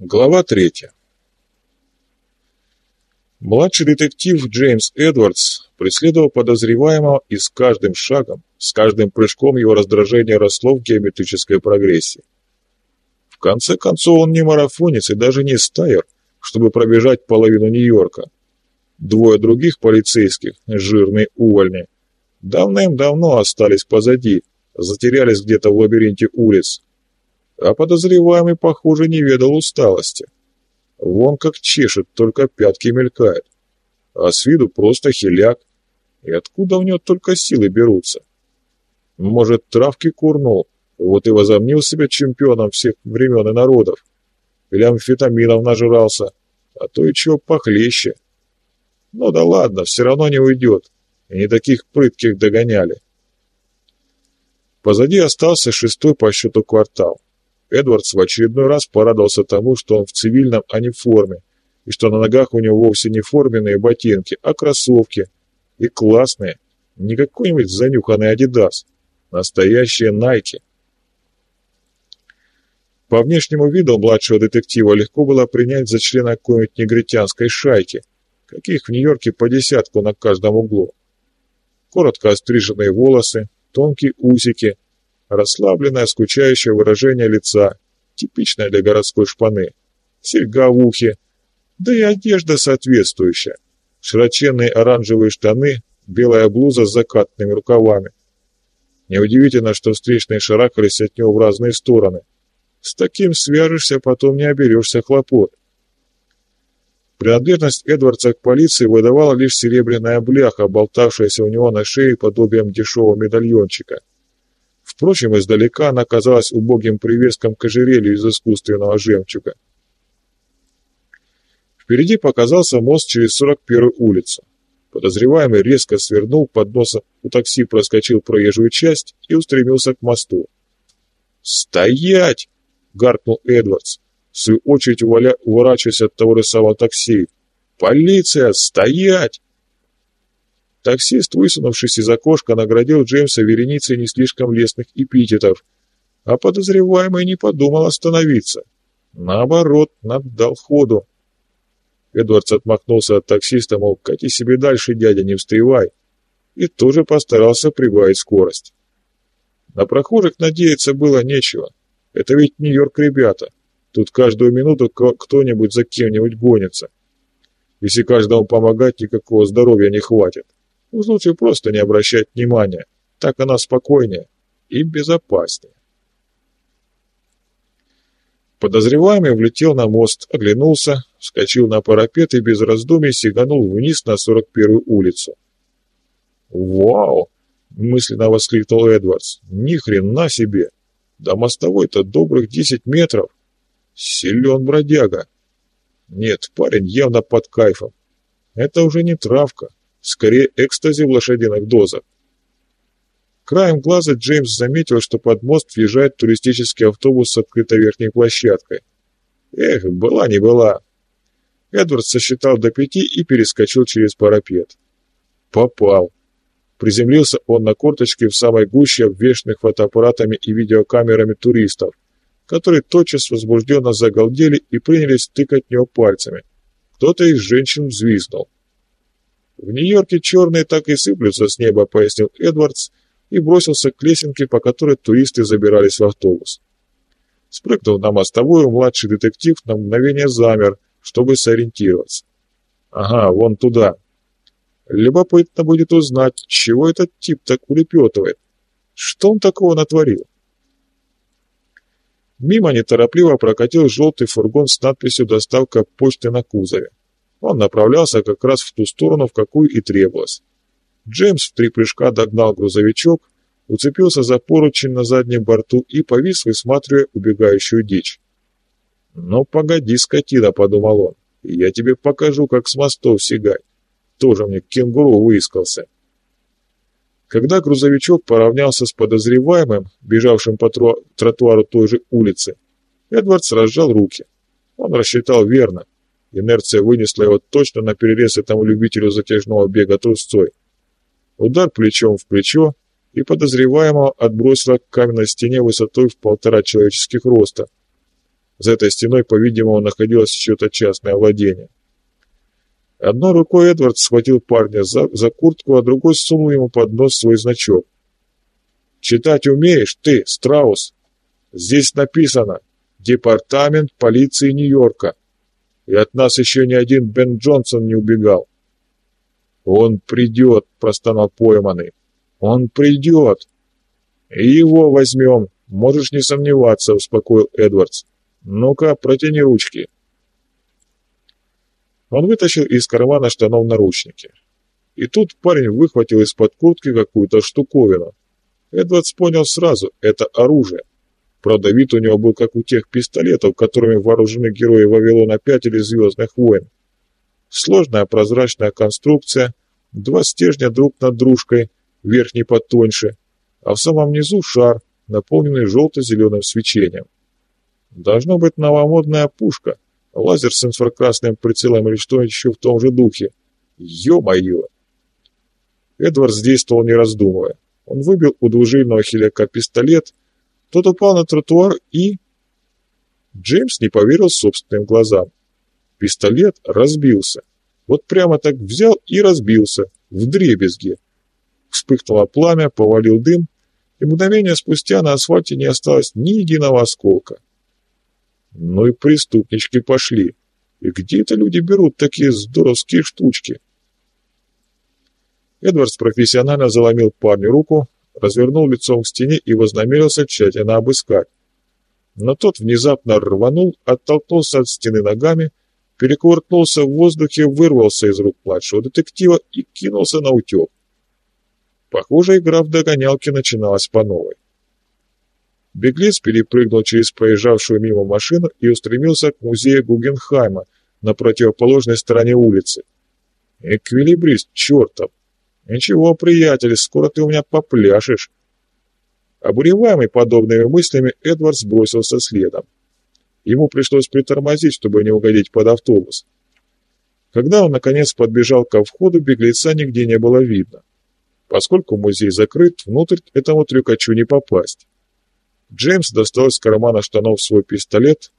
Глава третья. Младший детектив Джеймс Эдвардс преследовал подозреваемого и с каждым шагом, с каждым прыжком его раздражение росло в геометрической прогрессии. В конце концов, он не марафонец и даже не стайер, чтобы пробежать половину Нью-Йорка. Двое других полицейских, жирные увольни, давным-давно остались позади, затерялись где-то в лабиринте улиц, а подозреваемый, похоже, не ведал усталости. Вон как чешет, только пятки мелькают. А с виду просто хиляк. И откуда у него только силы берутся? Может, травки курнул, вот и возомнил себя чемпионом всех времен и народов. Или амфетаминов нажрался, а то и чего похлеще. Ну да ладно, все равно не уйдет. И не таких прытких догоняли. Позади остался шестой по счету квартал. Эдвардс в очередной раз порадовался тому, что он в цивильном, а не в форме, и что на ногах у него вовсе не форменные ботинки, а кроссовки. И классные, не какой-нибудь занюханный Адидас, настоящие Найки. По внешнему виду младшего детектива легко было принять за члена какой-нибудь негритянской шайки, каких в Нью-Йорке по десятку на каждом углу. Коротко остриженные волосы, тонкие усики – Расслабленное, скучающее выражение лица, типичное для городской шпаны. Серьга в ухе, да и одежда соответствующая. Широченные оранжевые штаны, белая блуза с закатными рукавами. Неудивительно, что встречные шарахались от него в разные стороны. С таким свяжешься, потом не оберешься хлопот. Принадлежность Эдвардса к полиции выдавала лишь серебряная бляха, болтавшаяся у него на шее подобием дешевого медальончика. Впрочем, издалека она казалась убогим привеском к ожерелью из искусственного жемчуга. Впереди показался мост через 41-ю улицу. Подозреваемый резко свернул, под носом у такси проскочил проезжую часть и устремился к мосту. «Стоять!» — гаркнул Эдвардс, в свою очередь уворя... уворачиваясь от того же самого такси. «Полиция! Стоять!» Таксист, высунувшись из окошка, наградил Джеймса вереницей не слишком лестных эпитетов, а подозреваемый не подумал остановиться. Наоборот, наддал ходу. Эдвардс отмахнулся от таксиста, мол, кати себе дальше, дядя, не встревай, и тоже постарался прибавить скорость. На прохожих надеяться было нечего. Это ведь Нью-Йорк, ребята. Тут каждую минуту кто-нибудь за кем-нибудь гонится. Если каждому помогать, никакого здоровья не хватит. Уж лучше просто не обращать внимания. Так она спокойнее и безопаснее. Подозреваемый влетел на мост, оглянулся, вскочил на парапет и без раздумий сиганул вниз на 41-ю улицу. «Вау!» — мысленно воскликнул Эдвардс. «Ни хрена себе! До мостовой-то добрых 10 метров! Силен бродяга! Нет, парень явно под кайфом. Это уже не травка, Скорее, экстази в лошадиных дозах. Краем глаза Джеймс заметил, что под мост въезжает туристический автобус с открытой верхней площадкой. Эх, была не была. Эдвард сосчитал до пяти и перескочил через парапет. Попал. Приземлился он на корточке в самой гуще обвешанных фотоаппаратами и видеокамерами туристов, которые тотчас возбужденно загалдели и принялись тыкать в него пальцами. Кто-то из женщин взвизгнул. В Нью-Йорке черные так и сыплются с неба, пояснил Эдвардс и бросился к лесенке, по которой туристы забирались в автобус. Спрыгнув на мостовую, младший детектив на мгновение замер, чтобы сориентироваться. Ага, вон туда. Любопытно будет узнать, чего этот тип так улепетывает. Что он такого натворил? Мимо неторопливо прокатил желтый фургон с надписью «Доставка почты» на кузове. Он направлялся как раз в ту сторону, в какую и требовалось. Джеймс в три прыжка догнал грузовичок, уцепился за поручень на заднем борту и повис, высматривая убегающую дичь. «Ну, погоди, скотина», — подумал он, — «я тебе покажу, как с мостов сигать. Тоже мне кенгуру выискался». Когда грузовичок поравнялся с подозреваемым, бежавшим по тротуару той же улицы, Эдвардс разжал руки. Он рассчитал верно — Инерция вынесла его точно на перерез этому любителю затяжного бега трусцой. Удар плечом в плечо, и подозреваемого отбросило к каменной стене высотой в полтора человеческих роста. За этой стеной, по-видимому, находилось чье-то частное владение. Одной рукой Эдвард схватил парня за, за куртку, а другой сунул ему под нос свой значок. «Читать умеешь, ты, Страус? Здесь написано «Департамент полиции Нью-Йорка». И от нас еще ни один Бен Джонсон не убегал. «Он придет», — простонал пойманный. «Он придет». «И его возьмем, можешь не сомневаться», — успокоил Эдвардс. «Ну-ка, протяни ручки». Он вытащил из кармана штанов наручники. И тут парень выхватил из-под куртки какую-то штуковину. Эдвардс понял сразу – это оружие. Правда, вид у него был как у тех пистолетов, которыми вооружены герои Вавилона 5 или Звездных войн. Сложная прозрачная конструкция, два стержня друг над дружкой, верхний потоньше, а в самом низу шар, наполненный желто-зеленым свечением. Должно быть новомодная пушка – Лазер с инфракрасным прицелом или что еще в том же духе. Ё-моё! Эдвард действовал не раздумывая. Он выбил у двужильного хиляка пистолет, тот упал на тротуар и... Джеймс не поверил собственным глазам. Пистолет разбился. Вот прямо так взял и разбился, в дребезге. Вспыхнуло пламя, повалил дым, и мгновение спустя на асфальте не осталось ни единого осколка. Ну и преступнички пошли. И где это люди берут такие здоровские штучки? Эдвардс профессионально заломил парню руку, развернул лицом к стене и вознамерился тщательно обыскать. Но тот внезапно рванул, оттолкнулся от стены ногами, перекувыркнулся в воздухе, вырвался из рук младшего детектива и кинулся на утек. Похоже, игра в догонялки начиналась по новой. Беглец перепрыгнул через проезжавшую мимо машину и устремился к музею Гугенхайма на противоположной стороне улицы. «Эквилибрист чертов! Ничего, приятель, скоро ты у меня попляшешь!» Обуреваемый подобными мыслями, Эдвард сбросился следом. Ему пришлось притормозить, чтобы не угодить под автобус. Когда он, наконец, подбежал ко входу, беглеца нигде не было видно. Поскольку музей закрыт, внутрь этому трюкачу не попасть. Джеймс достал из кармана штанов свой пистолет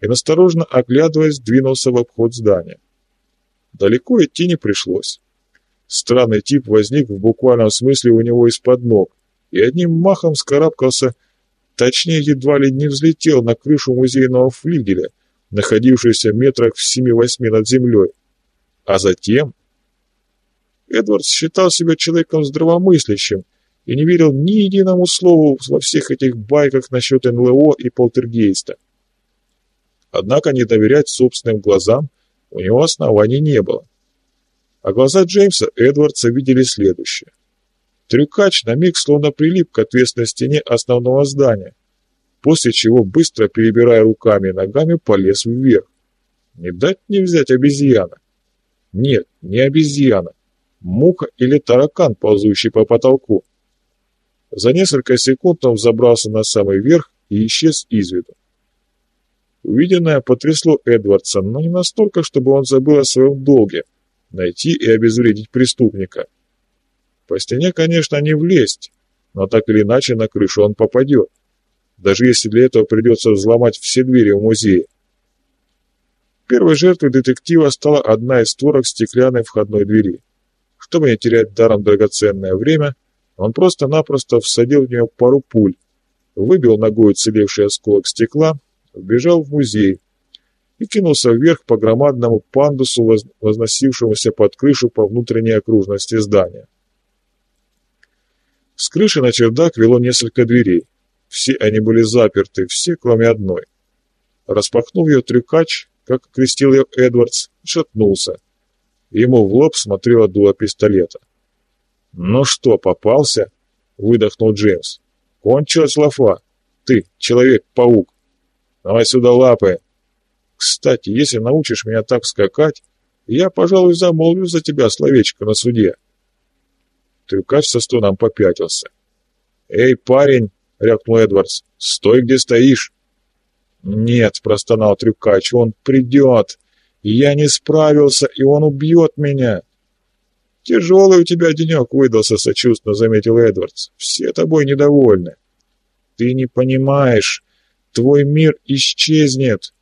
и, насторожно оглядываясь, двинулся в обход здания. Далеко идти не пришлось. Странный тип возник в буквальном смысле у него из-под ног и одним махом скарабкался, точнее, едва ли не взлетел на крышу музейного флигеля, находившегося метрах в семи-восьми над землей. А затем... Эдвард считал себя человеком здравомыслящим и не верил ни единому слову во всех этих байках насчет НЛО и полтергейста. Однако не доверять собственным глазам у него оснований не было. А глаза Джеймса Эдвардса видели следующее. Трюкач на миг словно прилип к ответственной стене основного здания, после чего, быстро перебирая руками и ногами, полез вверх. Не дать не взять обезьяна. Нет, не обезьяна. Муха или таракан, ползущий по потолку. За несколько секунд он взобрался на самый верх и исчез из виду. Увиденное потрясло Эдвардса, но не настолько, чтобы он забыл о своем долге – найти и обезвредить преступника. По стене, конечно, не влезть, но так или иначе на крышу он попадет, даже если для этого придется взломать все двери в музее. Первой жертвой детектива стала одна из створок стеклянной входной двери. Чтобы не терять даром драгоценное время, он просто-напросто всадил в нее пару пуль, выбил ногой уцелевший осколок стекла, вбежал в музей и кинулся вверх по громадному пандусу, возносившемуся под крышу по внутренней окружности здания. С крыши на чердак вело несколько дверей. Все они были заперты, все, кроме одной. Распахнув ее трюкач, как крестил ее Эдвардс, шатнулся. Ему в лоб смотрело дуло пистолета. «Ну что, попался?» — выдохнул Джеймс. «Кончилась лафа. Ты, Человек-паук. Давай сюда лапы. Кстати, если научишь меня так скакать, я, пожалуй, замолвлю за тебя словечко на суде». Трюкач со стоном попятился. «Эй, парень!» — рявкнул Эдвардс. «Стой, где стоишь!» «Нет!» — простонал Трюкач. «Он придет! Я не справился, и он убьет меня!» «Тяжелый у тебя денек выдался», — сочувственно заметил Эдвардс. «Все тобой недовольны». «Ты не понимаешь. твой мир исчезнет.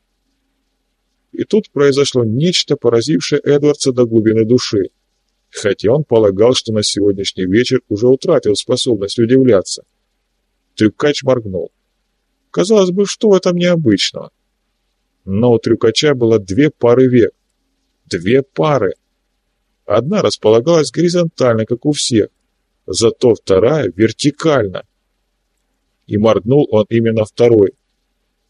И тут произошло нечто, поразившее Эдвардса до глубины души, хотя он полагал, что на сегодняшний вечер уже утратил способность удивляться. Трюкач моргнул. Казалось бы, что в этом необычного? Но у трюкача было две пары век. Две пары. Одна располагалась горизонтально, как у всех, зато вторая вертикально. И моргнул он именно второй.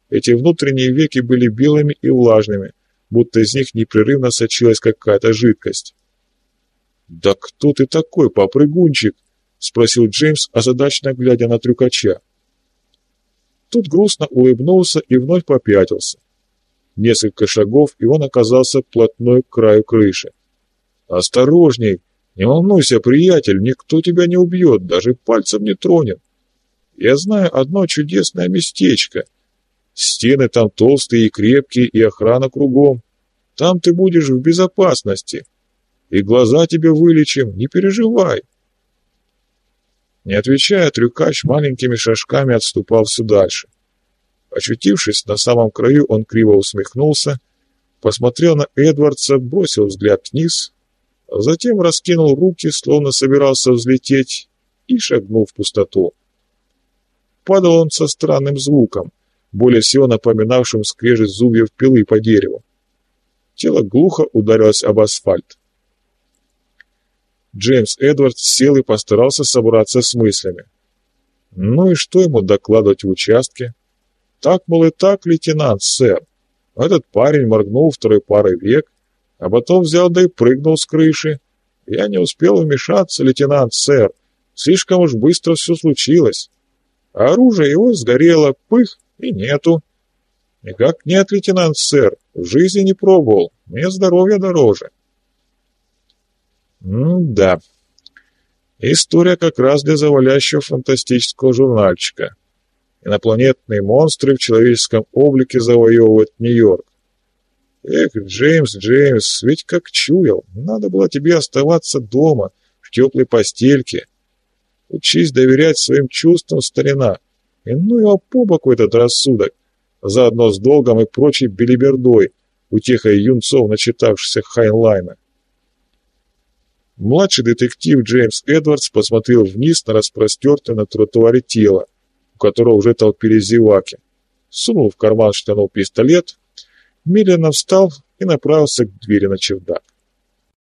Эти внутренние веки были белыми и влажными, будто из них непрерывно сочилась какая-то жидкость. «Да кто ты такой, попрыгунчик?» — спросил Джеймс, озадаченно глядя на трюкача. Тут грустно улыбнулся и вновь попятился. Несколько шагов, и он оказался плотной к краю крыши. «Осторожней! Не волнуйся, приятель, никто тебя не убьет, даже пальцем не тронет. Я знаю одно чудесное местечко. Стены там толстые и крепкие, и охрана кругом. Там ты будешь в безопасности. И глаза тебе вылечим, не переживай». Не отвечая, трюкач маленькими шажками отступал все дальше. Очутившись на самом краю, он криво усмехнулся, посмотрел на Эдвардса, бросил взгляд вниз, а затем раскинул руки, словно собирался взлететь, и шагнул в пустоту. Падал он со странным звуком, более всего напоминавшим скрежет зубьев пилы по дереву. Тело глухо ударилось об асфальт. Джеймс Эдвардс сел и постарался собраться с мыслями. Ну и что ему докладывать в участке? Так, мол, и так, лейтенант, сэр. Этот парень моргнул второй парой век, а потом взял да и прыгнул с крыши. Я не успел вмешаться, лейтенант, сэр. Слишком уж быстро все случилось. Оружие его сгорело, пых, и нету. Никак нет, лейтенант, сэр. В жизни не пробовал. Мне здоровье дороже. М да. История как раз для завалящего фантастического журнальчика. Инопланетные монстры в человеческом облике завоевывают Нью-Йорк. Эх, Джеймс, Джеймс, ведь как чуял, надо было тебе оставаться дома, в теплой постельке. Учись доверять своим чувствам, старина, и ну его по боку этот рассудок, заодно с долгом и прочей белибердой, утехой юнцов, начитавшихся Хайнлайна. Младший детектив Джеймс Эдвардс посмотрел вниз на распростертое на тротуаре тело, которого уже толпились зеваки. Сунул в карман штанов пистолет, медленно встал и направился к двери на чердак.